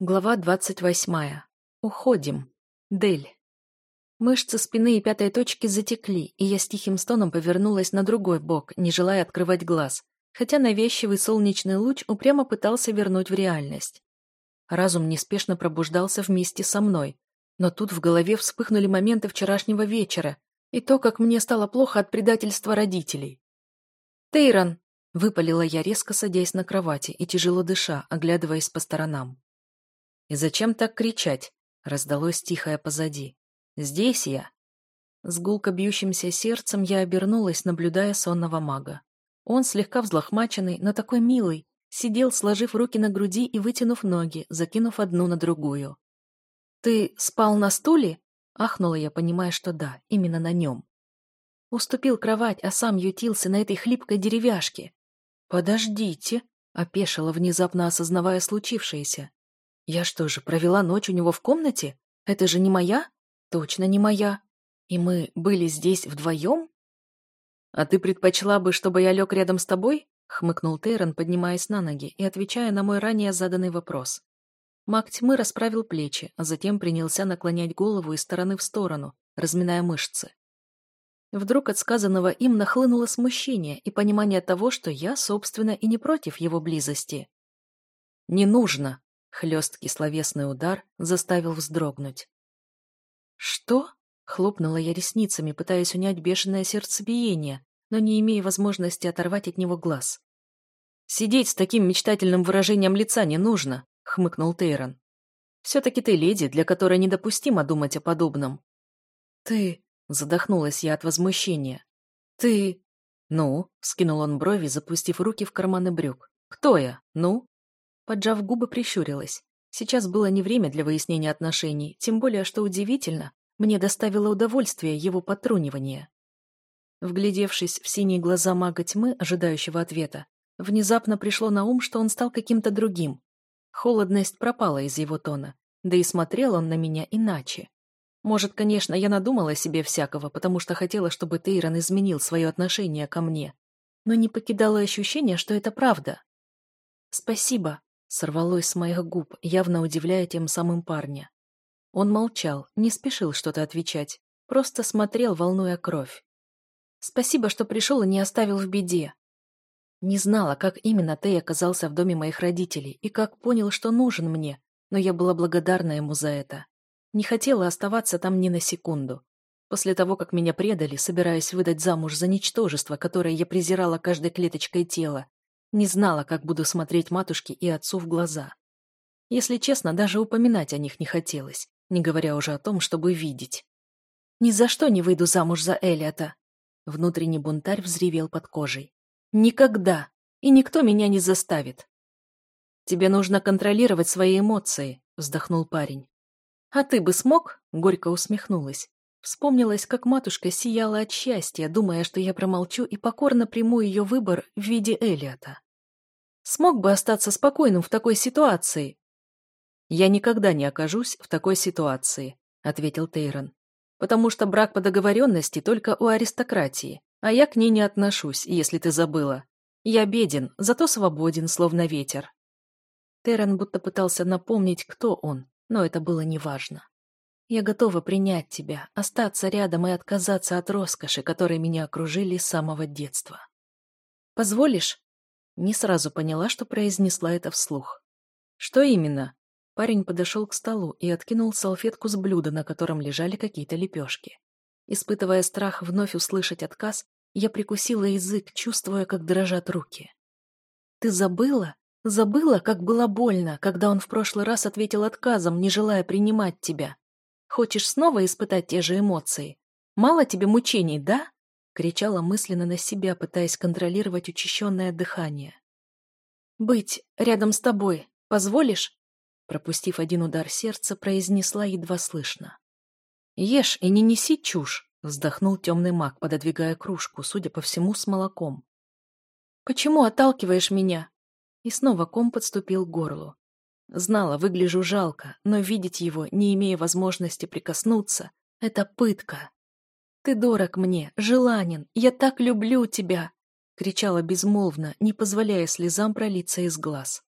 Глава двадцать восьмая. Уходим. Дель. Мышцы спины и пятой точки затекли, и я с тихим стоном повернулась на другой бок, не желая открывать глаз, хотя навязчивый солнечный луч упрямо пытался вернуть в реальность. Разум неспешно пробуждался вместе со мной, но тут в голове вспыхнули моменты вчерашнего вечера и то, как мне стало плохо от предательства родителей. «Тейрон!» — выпалила я, резко садясь на кровати и тяжело дыша, оглядываясь по сторонам. «И зачем так кричать?» — раздалось тихое позади. «Здесь я». С гулко бьющимся сердцем я обернулась, наблюдая сонного мага. Он, слегка взлохмаченный, но такой милый, сидел, сложив руки на груди и вытянув ноги, закинув одну на другую. «Ты спал на стуле?» — ахнула я, понимая, что да, именно на нем. Уступил кровать, а сам ютился на этой хлипкой деревяшке. «Подождите», — опешила, внезапно осознавая случившееся. Я что же, провела ночь у него в комнате? Это же не моя? Точно не моя. И мы были здесь вдвоем? А ты предпочла бы, чтобы я лег рядом с тобой? Хмыкнул Тейрон, поднимаясь на ноги и отвечая на мой ранее заданный вопрос. Маг тьмы расправил плечи, а затем принялся наклонять голову из стороны в сторону, разминая мышцы. Вдруг от сказанного им нахлынуло смущение и понимание того, что я, собственно, и не против его близости. «Не нужно!» Хлесткий словесный удар заставил вздрогнуть. «Что?» — хлопнула я ресницами, пытаясь унять бешеное сердцебиение, но не имея возможности оторвать от него глаз. «Сидеть с таким мечтательным выражением лица не нужно», — хмыкнул Тейрон. «Все-таки ты леди, для которой недопустимо думать о подобном». «Ты...» — задохнулась я от возмущения. «Ты...» «Ну?» — скинул он брови, запустив руки в карманы брюк. «Кто я? Ну?» Поджав губы, прищурилась. Сейчас было не время для выяснения отношений, тем более, что удивительно, мне доставило удовольствие его потрунивание. Вглядевшись в синие глаза мага тьмы, ожидающего ответа, внезапно пришло на ум, что он стал каким-то другим. Холодность пропала из его тона, да и смотрел он на меня иначе. Может, конечно, я надумала себе всякого, потому что хотела, чтобы Тейрон изменил свое отношение ко мне. Но не покидало ощущение, что это правда. «Спасибо», Сорвалось с моих губ, явно удивляя тем самым парня. Он молчал, не спешил что-то отвечать, просто смотрел, волнуя кровь. «Спасибо, что пришел и не оставил в беде». Не знала, как именно Тей оказался в доме моих родителей и как понял, что нужен мне, но я была благодарна ему за это. Не хотела оставаться там ни на секунду. После того, как меня предали, собираясь выдать замуж за ничтожество, которое я презирала каждой клеточкой тела, не знала, как буду смотреть матушке и отцу в глаза. Если честно, даже упоминать о них не хотелось, не говоря уже о том, чтобы видеть. «Ни за что не выйду замуж за Элиота!» Внутренний бунтарь взревел под кожей. «Никогда! И никто меня не заставит!» «Тебе нужно контролировать свои эмоции», — вздохнул парень. «А ты бы смог?» — горько усмехнулась. Вспомнилось, как матушка сияла от счастья, думая, что я промолчу и покорно приму ее выбор в виде Элиота. Смог бы остаться спокойным в такой ситуации? Я никогда не окажусь в такой ситуации, ответил Тейрон. Потому что брак по договоренности только у аристократии, а я к ней не отношусь, если ты забыла. Я беден, зато свободен, словно ветер. Террен будто пытался напомнить, кто он, но это было неважно. Я готова принять тебя, остаться рядом и отказаться от роскоши, которой меня окружили с самого детства. Позволишь? Не сразу поняла, что произнесла это вслух. «Что именно?» Парень подошел к столу и откинул салфетку с блюда, на котором лежали какие-то лепешки. Испытывая страх вновь услышать отказ, я прикусила язык, чувствуя, как дрожат руки. «Ты забыла? Забыла, как было больно, когда он в прошлый раз ответил отказом, не желая принимать тебя? Хочешь снова испытать те же эмоции? Мало тебе мучений, да?» Кричала мысленно на себя, пытаясь контролировать учащенное дыхание. «Быть рядом с тобой позволишь?» Пропустив один удар сердца, произнесла едва слышно. «Ешь и не неси чушь», — вздохнул темный маг, пододвигая кружку, судя по всему, с молоком. «Почему отталкиваешь меня?» И снова ком подступил к горлу. Знала, выгляжу жалко, но видеть его, не имея возможности прикоснуться, — это пытка. «Ты дорог мне, желанен, я так люблю тебя!» кричала безмолвно, не позволяя слезам пролиться из глаз.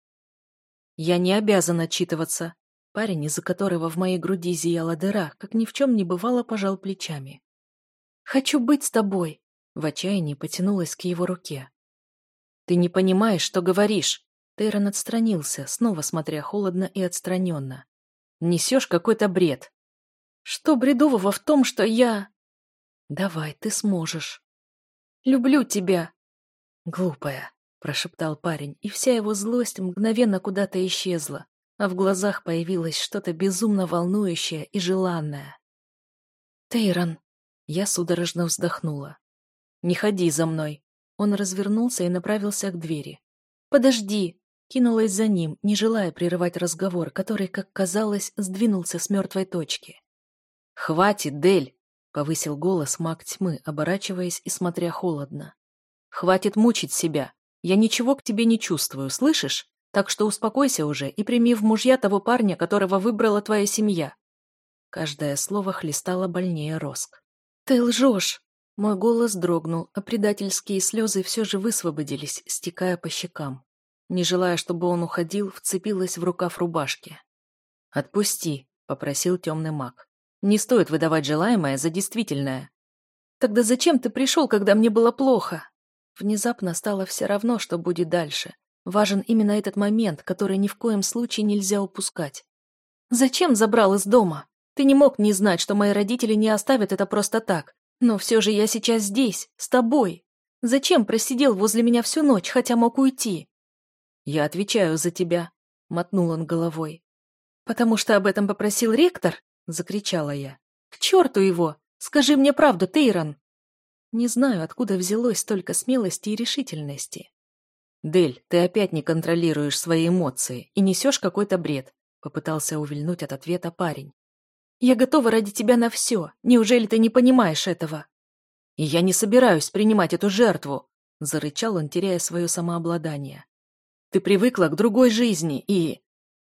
Я не обязан отчитываться. Парень, из-за которого в моей груди зияла дыра, как ни в чем не бывало, пожал плечами. «Хочу быть с тобой!» В отчаянии потянулась к его руке. «Ты не понимаешь, что говоришь!» Тейрон отстранился, снова смотря холодно и отстраненно. «Несешь какой-то бред!» «Что бредового в том, что я...» «Давай, ты сможешь!» «Люблю тебя!» «Глупая!» – прошептал парень, и вся его злость мгновенно куда-то исчезла, а в глазах появилось что-то безумно волнующее и желанное. «Тейрон!» Я судорожно вздохнула. «Не ходи за мной!» Он развернулся и направился к двери. «Подожди!» Кинулась за ним, не желая прерывать разговор, который, как казалось, сдвинулся с мертвой точки. «Хватит, Дель!» — повысил голос маг тьмы, оборачиваясь и смотря холодно. «Хватит мучить себя. Я ничего к тебе не чувствую, слышишь? Так что успокойся уже и прими в мужья того парня, которого выбрала твоя семья». Каждое слово хлестало больнее роск. «Ты лжешь!» Мой голос дрогнул, а предательские слезы все же высвободились, стекая по щекам. Не желая, чтобы он уходил, вцепилась в рукав рубашки. «Отпусти», — попросил темный маг. «Не стоит выдавать желаемое за действительное». «Тогда зачем ты пришел, когда мне было плохо?» Внезапно стало все равно, что будет дальше. Важен именно этот момент, который ни в коем случае нельзя упускать. «Зачем забрал из дома? Ты не мог не знать, что мои родители не оставят это просто так. Но все же я сейчас здесь, с тобой. Зачем просидел возле меня всю ночь, хотя мог уйти? Я отвечаю за тебя, мотнул он головой. Потому что об этом попросил ректор? Закричала я. К черту его! Скажи мне правду, Тейрон! Не знаю, откуда взялось столько смелости и решительности. «Дель, ты опять не контролируешь свои эмоции и несешь какой-то бред», попытался увильнуть от ответа парень. Я готова ради тебя на все. Неужели ты не понимаешь этого?» «И я не собираюсь принимать эту жертву», — зарычал он, теряя свое самообладание. «Ты привыкла к другой жизни и...»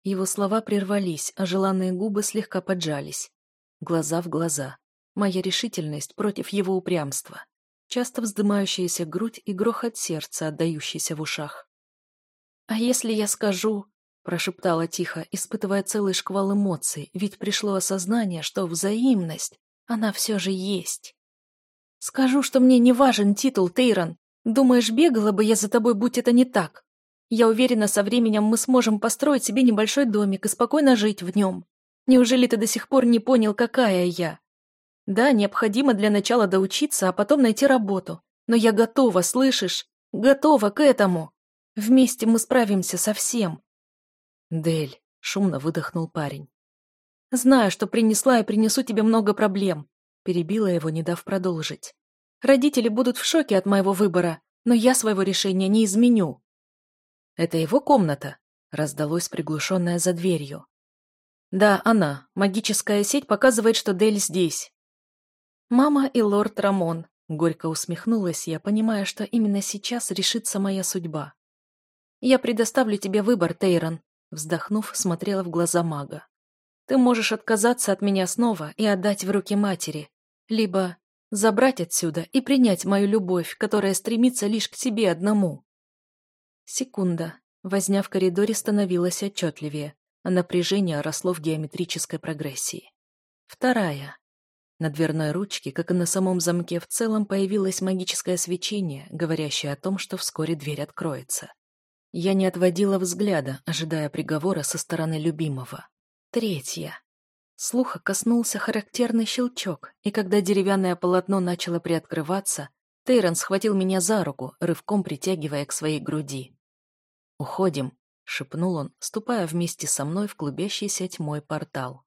Его слова прервались, а желанные губы слегка поджались. Глаза в глаза. Моя решительность против его упрямства. Часто вздымающаяся грудь и грохот сердца, отдающийся в ушах. «А если я скажу...» Прошептала тихо, испытывая целый шквал эмоций, ведь пришло осознание, что взаимность, она все же есть. «Скажу, что мне не важен титул, Тейрон. Думаешь, бегала бы я за тобой, будь это не так? Я уверена, со временем мы сможем построить себе небольшой домик и спокойно жить в нем. Неужели ты до сих пор не понял, какая я? Да, необходимо для начала доучиться, а потом найти работу. Но я готова, слышишь? Готова к этому. Вместе мы справимся со всем. «Дель», — шумно выдохнул парень. «Знаю, что принесла и принесу тебе много проблем», — перебила его, не дав продолжить. «Родители будут в шоке от моего выбора, но я своего решения не изменю». «Это его комната», — раздалось приглушенное за дверью. «Да, она. Магическая сеть показывает, что Дель здесь». «Мама и лорд Рамон», — горько усмехнулась я, понимая, что именно сейчас решится моя судьба. «Я предоставлю тебе выбор, Тейрон. Вздохнув, смотрела в глаза мага. «Ты можешь отказаться от меня снова и отдать в руки матери, либо забрать отсюда и принять мою любовь, которая стремится лишь к тебе одному». Секунда. Возня в коридоре становилась отчетливее, а напряжение росло в геометрической прогрессии. Вторая. На дверной ручке, как и на самом замке в целом, появилось магическое свечение, говорящее о том, что вскоре дверь откроется. Я не отводила взгляда, ожидая приговора со стороны любимого. Третья. Слуха коснулся характерный щелчок, и когда деревянное полотно начало приоткрываться, Тейрон схватил меня за руку, рывком притягивая к своей груди. «Уходим», — шепнул он, ступая вместе со мной в клубящийся тьмой портал.